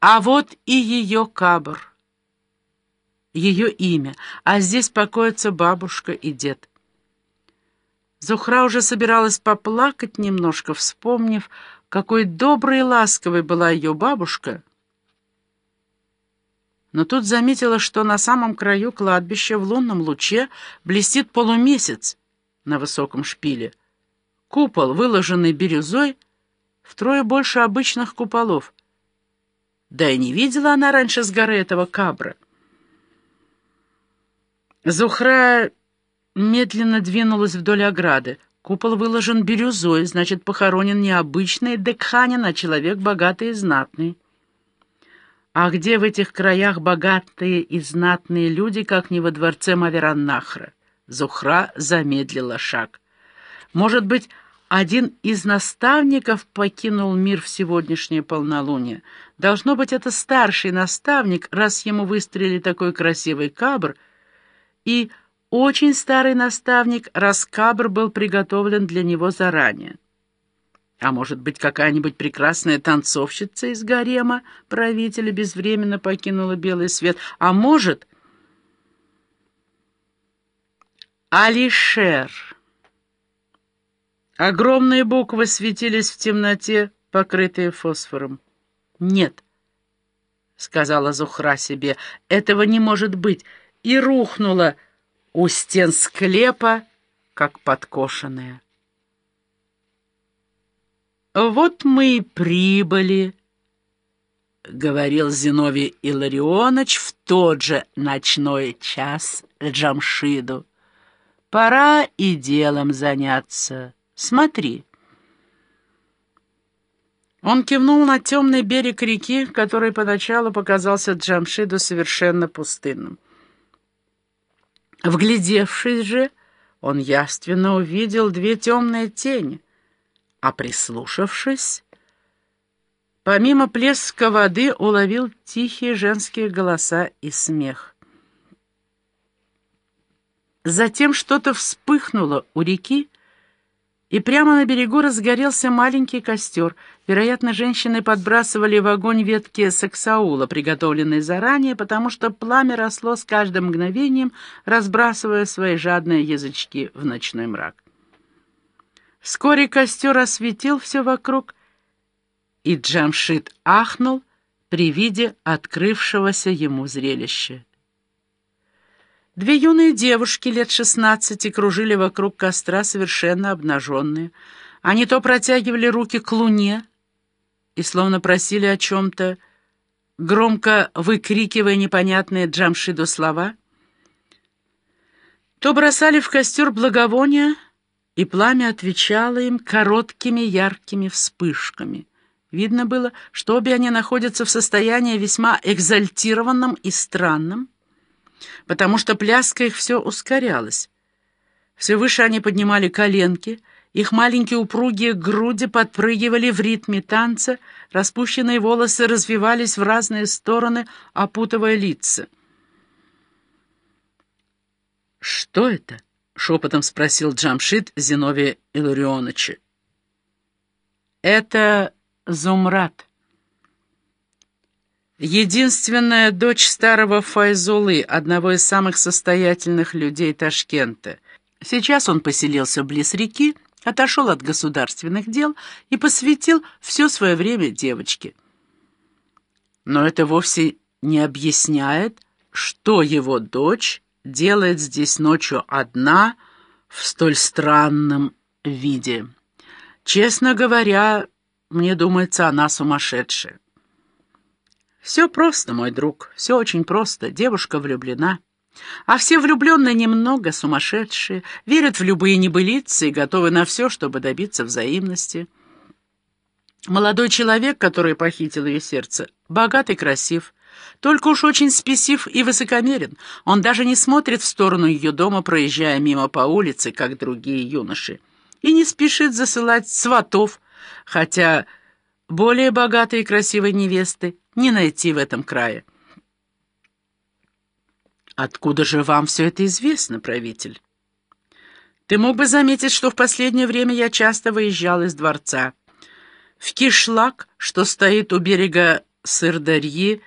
А вот и ее кабр. Ее имя. А здесь покоятся бабушка и дед. Зухра уже собиралась поплакать немножко, вспомнив, какой доброй и ласковой была ее бабушка. Но тут заметила, что на самом краю кладбища в лунном луче блестит полумесяц на высоком шпиле. Купол, выложенный бирюзой, втрое больше обычных куполов. Да и не видела она раньше с горы этого кабра. Зухра медленно двинулась вдоль ограды. Купол выложен бирюзой, значит, похоронен не обычный декханин, а человек богатый и знатный. А где в этих краях богатые и знатные люди, как не во дворце Мавераннахра? Зухра замедлила шаг. Может быть, один из наставников покинул мир в сегодняшнее полнолуние. Должно быть, это старший наставник, раз ему выстрелили такой красивый кабр, и очень старый наставник, раз кабр был приготовлен для него заранее. А может быть, какая-нибудь прекрасная танцовщица из гарема правителя безвременно покинула белый свет. А может... Алишер. Огромные буквы светились в темноте, покрытые фосфором. «Нет», — сказала Зухра себе, — «этого не может быть», и рухнула у стен склепа, как подкошенная. «Вот мы и прибыли», — говорил Зиновий Илларионович в тот же ночной час Джамшиду. «Пора и делом заняться. Смотри». Он кивнул на темный берег реки, который поначалу показался Джамшиду совершенно пустынным. Вглядевшись же, он явственно увидел две темные тени — а прислушавшись, помимо плеска воды уловил тихие женские голоса и смех. Затем что-то вспыхнуло у реки, и прямо на берегу разгорелся маленький костер. Вероятно, женщины подбрасывали в огонь ветки саксаула, приготовленные заранее, потому что пламя росло с каждым мгновением, разбрасывая свои жадные язычки в ночной мрак. Вскоре костер осветил все вокруг, и Джамшит ахнул при виде открывшегося ему зрелища. Две юные девушки лет шестнадцати кружили вокруг костра совершенно обнаженные. Они то протягивали руки к луне и словно просили о чем-то, громко выкрикивая непонятные Джамшиду слова, то бросали в костер благовония, и пламя отвечало им короткими яркими вспышками. Видно было, что обе они находятся в состоянии весьма экзальтированном и странном, потому что пляска их все ускорялась. Все выше они поднимали коленки, их маленькие упругие груди подпрыгивали в ритме танца, распущенные волосы развивались в разные стороны, опутывая лица. «Что это?» шепотом спросил Джамшит Зиновия Илларионовича. «Это Зумрат. Единственная дочь старого Файзулы, одного из самых состоятельных людей Ташкента. Сейчас он поселился близ реки, отошел от государственных дел и посвятил все свое время девочке. Но это вовсе не объясняет, что его дочь делает здесь ночью одна в столь странном виде. Честно говоря, мне думается, она сумасшедшая. Все просто, мой друг, все очень просто. Девушка влюблена. А все влюбленные немного сумасшедшие, верят в любые небылицы и готовы на все, чтобы добиться взаимности. Молодой человек, который похитил ее сердце, богат и красив, только уж очень спесив и высокомерен. Он даже не смотрит в сторону ее дома, проезжая мимо по улице, как другие юноши. И не спешит засылать сватов, хотя более богатой и красивой невесты не найти в этом крае. Откуда же вам все это известно, правитель? Ты мог бы заметить, что в последнее время я часто выезжал из дворца. В кишлак, что стоит у берега Сырдарьи